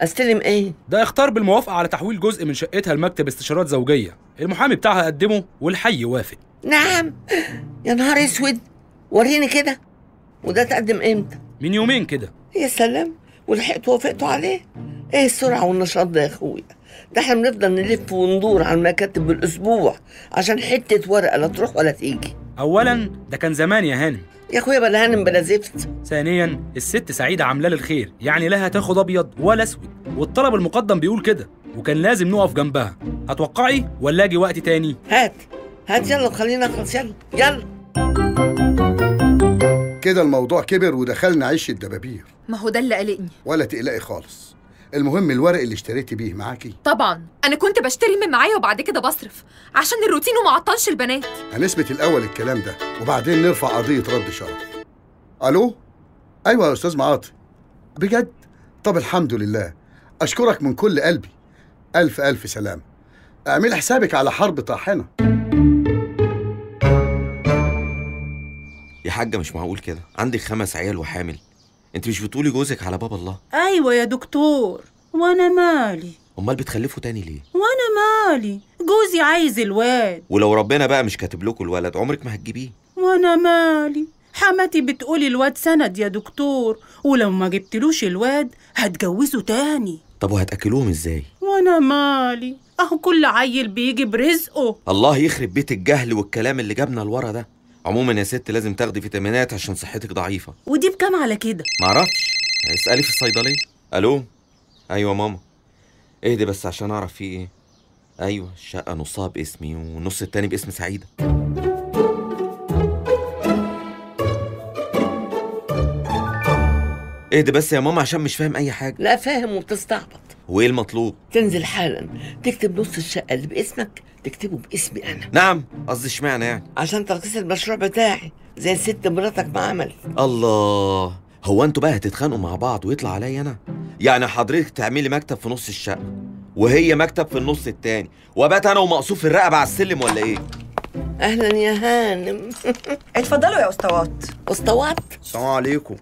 أستلم إيه؟ ده اختار بالموافقة على تحويل جزء من شقتها لمكتب استشارات زوجية. المحامي بتاعها قدمه والحي وافق نعم. يا نهار أسود. وريني كده. وده تقدم إمتى؟ من يومين كده. يا سلام. ولحقت وافقتوا عليه؟ إيه السرعة والنشاط ده يا أخويا؟ ده إحنا بنفضل نلف وندور على المكاتب بالأسبوع عشان حتة ورقة لا تروح ولا تيجي. اولا ده كان زمان يا هانم. يا أخويا بلا هانم بلا زفت. ثانيا الست سعيدة عاملة لي الخير يعني لا هتاخد أبيض ولا أسود والطلب المقدم بيقول كده وكان لازم نقف جنبها. هتوقعي ولا أجي وقت تاني؟ هات هات يلا خلينا نخلص يلا يلا. كده الموضوع كبر ودخلنا عش الدبابير. ما هو ده اللي قلقني. ولا تقلقي خالص. المهم الورق اللي اشتريتي بيه معاكي. طبعا. أنا كنت بشتري من معايا وبعد كده بصرف. عشان الروتين وما عطلش البنات. هنثبت الأول الكلام ده وبعدين نرفع قضية رد شرف. ألو؟ أيوه يا أستاذ معاطي. بجد؟ طب الحمد لله. أشكرك من كل قلبي. ألف ألف سلام. أعمل حسابك على حرب طاحنة. يا حاجة مش معقول كده. عندك خمس عيال وحامل. انت مش بتقولي جوزك على باب الله؟ أيوه يا دكتور. وأنا مالي؟ أمال بتخلفوا تاني ليه؟ وأنا مالي؟ جوزي عايز الواد. ولو ربنا بقى مش كاتب لكم الولد عمرك ما هتجيبيه. وأنا مالي؟ حماتي بتقولي الواد سند يا دكتور ولو ما جبتلوش الواد هتجوزه تاني. طب وهتأكلوهم إزاي؟ وأنا مالي؟ أهو كل عيل بيجي برزقه. الله يخرب بيت الجهل والكلام اللي جابنا لورا ده. عموما يا ست لازم تاخدي فيتامينات عشان صحتك ضعيفة. ودي بكام على كده؟ معرفش. اسألي في الصيدلية. ألو؟ أيوه ماما. اهدي بس عشان أعرف في إيه. أيوه الشقة نصها باسمي والنص التاني باسم سعيدة. اهدي بس يا ماما عشان مش فاهم أي حاجة. لا فاهم وبتستعبط. وإيه المطلوب؟ تنزل حالا. تكتب نص الشقة اللي باسمك تكتبه باسمي أنا. نعم قصدي اشمعنى يعني؟ عشان ترخيص المشروع بتاعي زي الست مراتك ما عملت. الله هو أنتوا بقى هتتخانقوا مع بعض ويطلع عليا أنا؟ يعني حضرتك تعملي مكتب في نص الشقة وهي مكتب في النص التاني وابات أنا ومقصوف الرقبة على السلم ولا إيه؟ أهلا يا هانم. اتفضلوا يا اسطوات اسطوات السلام عليكم.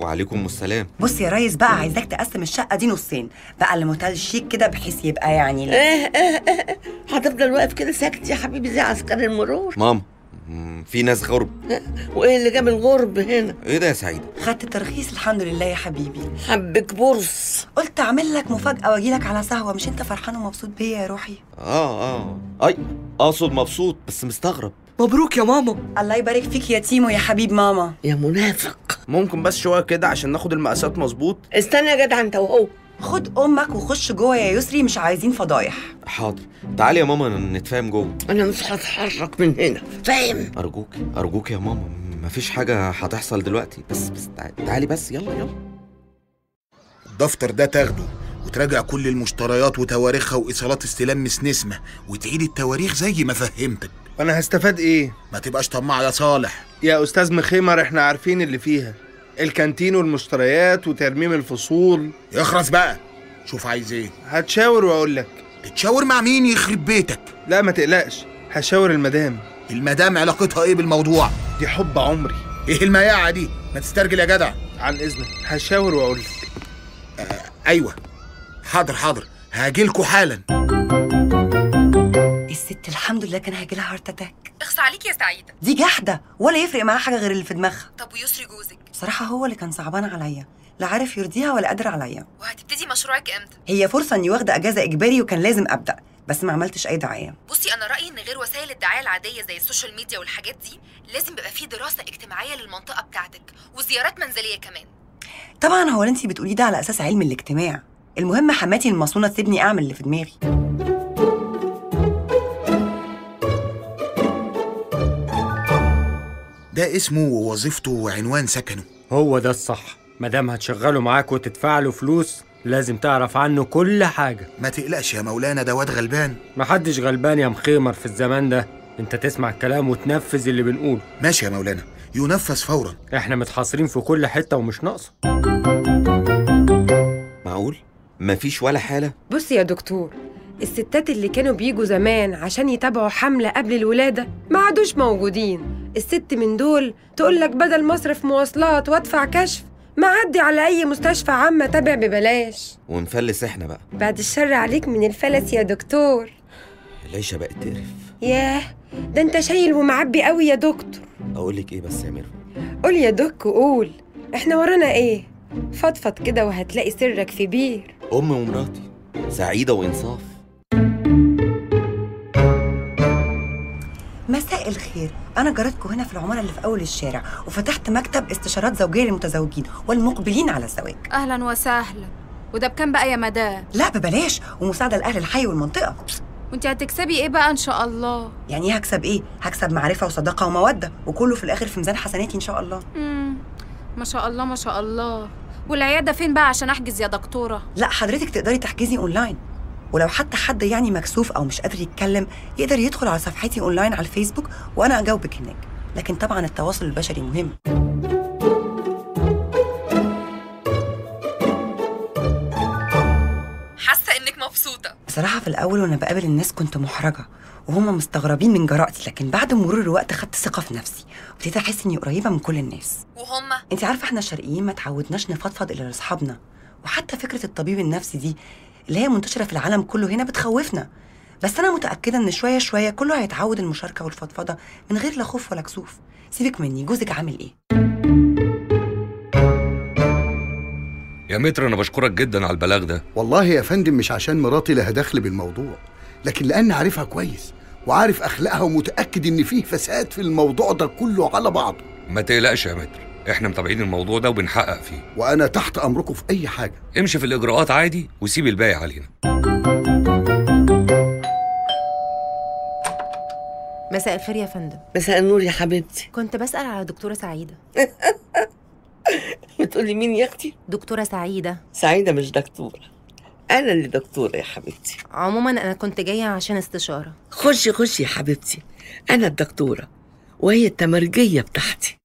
وعليكم السلام. بص يا ريس بقى عايزاك تقسم الشقة دي نصين. بقى الموتيل شيك كده بحيث يبقى يعني إيه إيه إيه هتفضل واقف كده ساكت يا حبيبي زي عسكري المرور. ماما في ناس غرب. وإيه اللي جاب الغرب هنا؟ إيه ده يا سعيدة؟ خدت الترخيص الحمد لله يا حبيبي. حبك بورس. قلت أعمل لك مفاجأة وأجي لك على سهوة. مش أنت فرحان ومبسوط بيا يا روحي؟ آه آه. أي أقصد مبسوط بس مستغرب. مبروك يا ماما. الله يبارك فيك يا تيمو يا حبيب ماما. يا منافق. ممكن بس شوية كده عشان ناخد المقاسات مظبوط؟ استنى يا جدع انت وهو. خد أمك وخش جوه يا يسري مش عايزين فضايح. حاضر. تعالي يا ماما نتفاهم جوه. أنا مش هتحرك من هنا. فاهم؟ أرجوك أرجوك يا ماما. مفيش حاجة هتحصل دلوقتي. بس بس تعالي, بس يلا يلا. الدفتر ده تاخده وتراجع كل المشتريات وتواريخها وإيصالات استلام مس نسمة وتعيد التواريخ زي ما فهمتك. وأنا هستفاد إيه؟ ما تبقاش طماع يا صالح. يا أستاذ مخيمر إحنا عارفين اللي فيها. الكانتين والمشتريات وترميم الفصول. اخرس بقى. شوف عايز إيه. هتشاور وأقول لك. تتشاور مع مين يخرب بيتك؟ لا ما تقلقش. هشاور المدام. المدام علاقتها إيه بالموضوع؟ دي حب عمري. إيه المياعة دي؟ ما تسترجل يا جدع. عن إذنك. هشاور وأقول لك. أيوه. حاضر حاضر. هاجيلكوا حالا. الست الحمد لله كان هيجيلها heart attack اخص عليك يا سعيده دي جاحدة ولا يفرق معاها حاجة غير اللي في دماغها. طب ويسري جوزك؟ بصراحة هو اللي كان صعبان عليا لا عارف يرضيها ولا قادر عليا. وهتبتدي مشروعك إمتى؟ هي فرصة إني واخدة أجازة إجباري وكان لازم أبدأ بس ما عملتش أي دعاية. بصي أنا رأيي إن غير وسائل الدعاية العادية زي ال social media والحاجات دي لازم يبقى في دراسة اجتماعية للمنطقة بتاعتك وزيارات منزلية كمان. طبعا هو اللي انت بتقوليه ده على أساس علم الاجتماع. المهم حماتي المصونة تسيبني أعمل اللي في دماغي. ده اسمه ووظيفته وعنوان سكنه. هو ده الصح. مادام هتشغله معاك وتدفع له فلوس لازم تعرف عنه كل حاجة. ما تقلقش يا مولانا ده واد غلبان. محدش غلبان يا مخيمر في الزمان ده. انت تسمع الكلام وتنفذ اللي بنقوله. ماشي يا مولانا ينفذ فورا. إحنا متحاصرين في كل حتة ومش ناقصة. معقول؟ مفيش ولا حالة؟ بص يا دكتور الستات اللي كانوا بيجوا زمان عشان يتابعوا حملة قبل الولادة ما عادوش موجودين. الست من دول تقولك بدل مصرف مواصلات وادفع كشف معدي على أي مستشفى عامة تابع ببلاش. ونفلس إحنا بقى. بعد الشر عليك من الفلس يا دكتور. العيشة بقت تقرف. ياه ده انت شايل ومعبي قوي يا دكتور. أقول لك إيه بس يا ميرو قول يا دك قول إحنا ورانا إيه؟ فضفض كده وهتلاقي سرك في بير. امي ومراتي سعيدة وإنصاف. الخير. أنا جارتكم هنا في العمارة اللي في أول الشارع وفتحت مكتب استشارات زوجية للمتزوجين والمقبلين على الزواج. أهلا وسهلا. وده بكام بقى يا مدام؟ لا ببلاش. ومساعدة لاهل الحي والمنطقة. وانت هتكسبي إيه بقى إن شاء الله؟ يعني إيه هكسب إيه؟ هكسب معرفة وصداقة ومودة وكله في الآخر في ميزان حسناتي إن شاء الله. امم ما شاء الله ما شاء الله. والعيادة فين بقى عشان أحجز يا دكتورة؟ لا حضرتك تقدري تحجزي أونلاين. ولو حتى حد يعني مكسوف أو مش قادر يتكلم يقدر يدخل على صفحتي أونلاين على الفيسبوك وأنا أجاوبك هناك. لكن طبعا التواصل البشري مهم. حاسة إنك مبسوطة. بصراحة في الأول وأنا بقابل الناس كنت محرجة وهم مستغربين من جرأتي لكن بعد مرور الوقت خدت ثقة في نفسي وابتديت أحس إني قريبة من كل الناس. وهما انت عارفة إحنا الشرقيين ما تعودناش نفضفض إلا لأصحابنا وحتى فكرة الطبيب النفسي دي اللي هي منتشرة في العالم كله هنا بتخوفنا. بس أنا متأكدة إن شوية شوية كله هيتعود المشاركة والفضفضة من غير لا خوف ولا كسوف. سيبك مني جوزك عامل إيه؟ يا متر أنا بشكرك جدا على البلاغ ده. والله يا فندم مش عشان مراتي لها دخل بالموضوع لكن لأن عارفها كويس وعارف أخلاقها ومتأكد إن فيه فساد في الموضوع ده كله على بعضه. ما تقلقش يا متر. إحنا متابعين الموضوع ده وبنحقق فيه. وأنا تحت أمركم في أي حاجة. امشي في الإجراءات عادي وسيب الباقي علينا. مساء الخير يا فندم. مساء النور يا حبيبتي. كنت بسأل على دكتورة سعيدة. بتقولي مين يا أختي؟ دكتورة سعيدة. سعيدة مش دكتورة. أنا اللي دكتورة يا حبيبتي. عموما أنا كنت جاية عشان استشارة. خشي خشي يا حبيبتي. أنا الدكتورة وهي التمرجية بتاعتي.